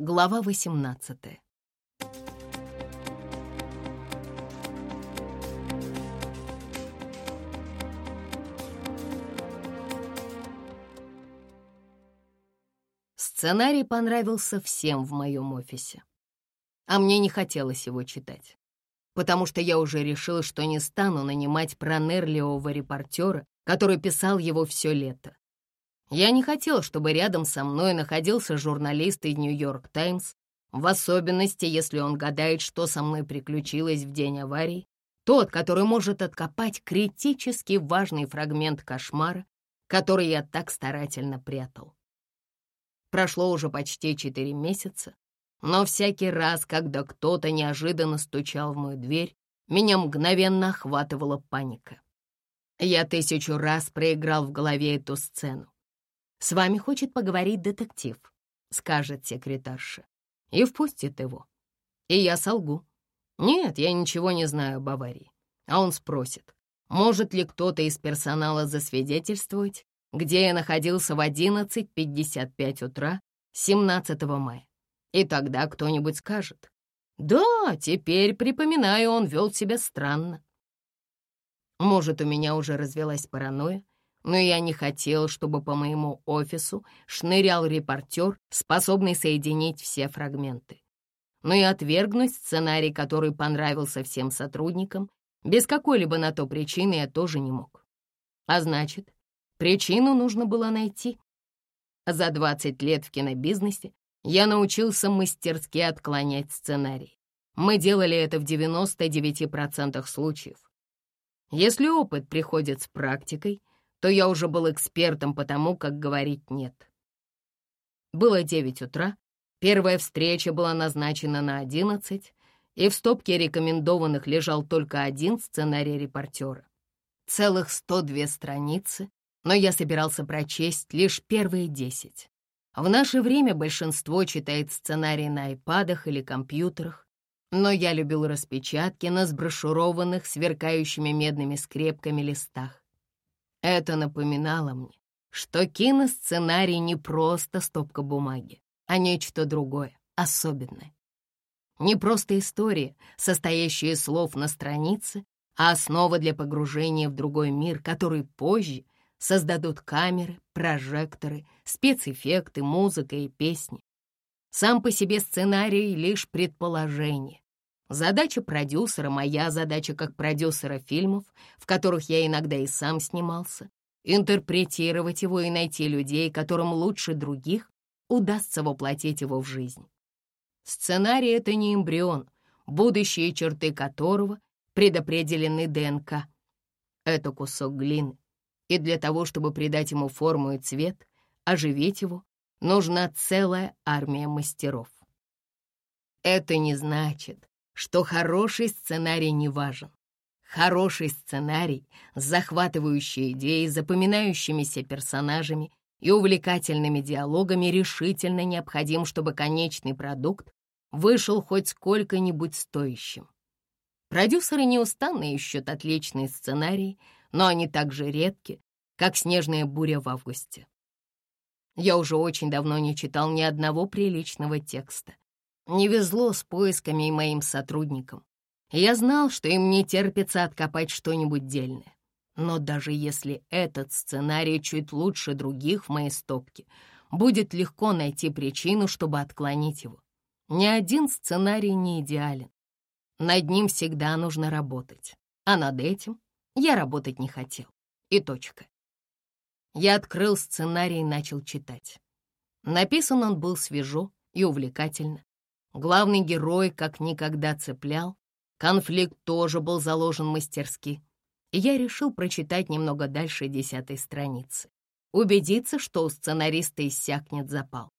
Глава 18 Сценарий понравился всем в моем офисе. А мне не хотелось его читать, потому что я уже решил, что не стану нанимать пронырливого репортера, который писал его все лето. Я не хотел, чтобы рядом со мной находился журналист из «Нью-Йорк Таймс», в особенности, если он гадает, что со мной приключилось в день аварии, тот, который может откопать критически важный фрагмент кошмара, который я так старательно прятал. Прошло уже почти четыре месяца, но всякий раз, когда кто-то неожиданно стучал в мою дверь, меня мгновенно охватывала паника. Я тысячу раз проиграл в голове эту сцену. «С вами хочет поговорить детектив», — скажет секретарша, и впустит его. И я солгу. «Нет, я ничего не знаю об аварии». А он спросит, может ли кто-то из персонала засвидетельствовать, где я находился в 11.55 утра 17 мая. И тогда кто-нибудь скажет, «Да, теперь, припоминаю, он вел себя странно». Может, у меня уже развелась паранойя, но я не хотел, чтобы по моему офису шнырял репортер, способный соединить все фрагменты. Но и отвергнуть сценарий, который понравился всем сотрудникам, без какой-либо на то причины я тоже не мог. А значит, причину нужно было найти. За 20 лет в кинобизнесе я научился мастерски отклонять сценарий. Мы делали это в 99% случаев. Если опыт приходит с практикой — то я уже был экспертом по тому, как говорить «нет». Было девять утра, первая встреча была назначена на одиннадцать, и в стопке рекомендованных лежал только один сценарий репортера. Целых сто две страницы, но я собирался прочесть лишь первые десять. В наше время большинство читает сценарии на айпадах или компьютерах, но я любил распечатки на сброшурованных, сверкающими медными скрепками листах. Это напоминало мне, что киносценарий не просто стопка бумаги, а нечто другое, особенное. Не просто история, состоящая из слов на странице, а основа для погружения в другой мир, который позже создадут камеры, прожекторы, спецэффекты, музыка и песни. Сам по себе сценарий — лишь предположение, Задача продюсера, моя задача как продюсера фильмов, в которых я иногда и сам снимался, интерпретировать его и найти людей, которым лучше других удастся воплотить его в жизнь. Сценарий — это не эмбрион, будущие черты которого предопределены ДНК. Это кусок глины, и для того, чтобы придать ему форму и цвет, оживить его, нужна целая армия мастеров. Это не значит, что хороший сценарий не важен. Хороший сценарий с захватывающей идеей, запоминающимися персонажами и увлекательными диалогами решительно необходим, чтобы конечный продукт вышел хоть сколько-нибудь стоящим. Продюсеры неустанно ищут отличные сценарии, но они так же редки, как снежная буря в августе. Я уже очень давно не читал ни одного приличного текста. Не везло с поисками и моим сотрудникам. Я знал, что им не терпится откопать что-нибудь дельное. Но даже если этот сценарий чуть лучше других в моей стопке, будет легко найти причину, чтобы отклонить его. Ни один сценарий не идеален. Над ним всегда нужно работать. А над этим я работать не хотел. И точка. Я открыл сценарий и начал читать. Написан он был свежо и увлекательно. Главный герой как никогда цеплял, конфликт тоже был заложен мастерски. И я решил прочитать немного дальше десятой страницы. Убедиться, что у сценариста иссякнет запал.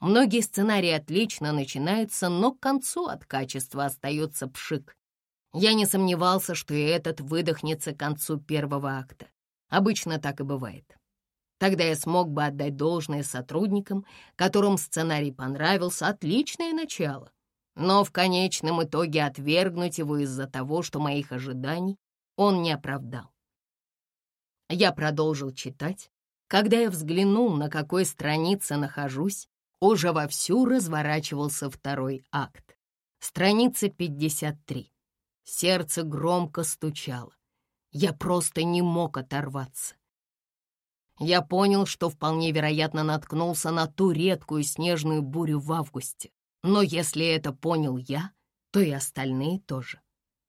Многие сценарии отлично начинаются, но к концу от качества остается пшик. Я не сомневался, что и этот выдохнется к концу первого акта. Обычно так и бывает. Тогда я смог бы отдать должное сотрудникам, которым сценарий понравился, отличное начало. Но в конечном итоге отвергнуть его из-за того, что моих ожиданий он не оправдал. Я продолжил читать. Когда я взглянул, на какой странице нахожусь, уже вовсю разворачивался второй акт. Страница 53. Сердце громко стучало. Я просто не мог оторваться. Я понял, что вполне вероятно наткнулся на ту редкую снежную бурю в августе. Но если это понял я, то и остальные тоже.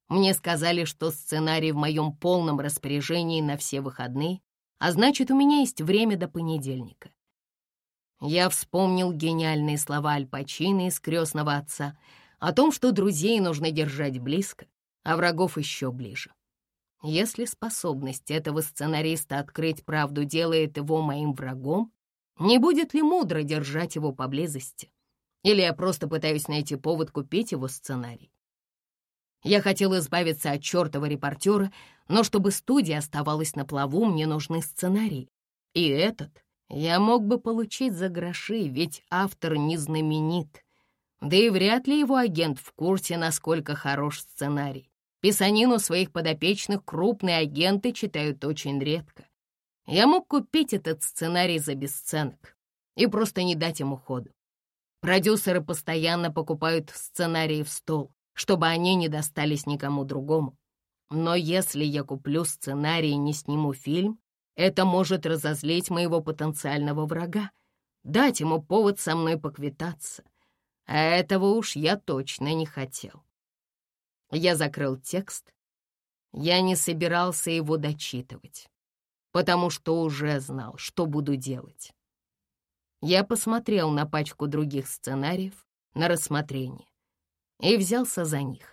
Мне сказали, что сценарий в моем полном распоряжении на все выходные, а значит, у меня есть время до понедельника. Я вспомнил гениальные слова Аль Пачино из «Крестного отца» о том, что друзей нужно держать близко, а врагов еще ближе. Если способность этого сценариста открыть правду делает его моим врагом, не будет ли мудро держать его поблизости? Или я просто пытаюсь найти повод купить его сценарий? Я хотел избавиться от чертова репортера, но чтобы студия оставалась на плаву, мне нужны сценарии. И этот я мог бы получить за гроши, ведь автор не знаменит. Да и вряд ли его агент в курсе, насколько хорош сценарий. Писанину своих подопечных крупные агенты читают очень редко. Я мог купить этот сценарий за бесценок и просто не дать ему ходу. Продюсеры постоянно покупают сценарии в стол, чтобы они не достались никому другому. Но если я куплю сценарий и не сниму фильм, это может разозлить моего потенциального врага, дать ему повод со мной поквитаться. А этого уж я точно не хотел. Я закрыл текст. Я не собирался его дочитывать, потому что уже знал, что буду делать. Я посмотрел на пачку других сценариев на рассмотрение и взялся за них.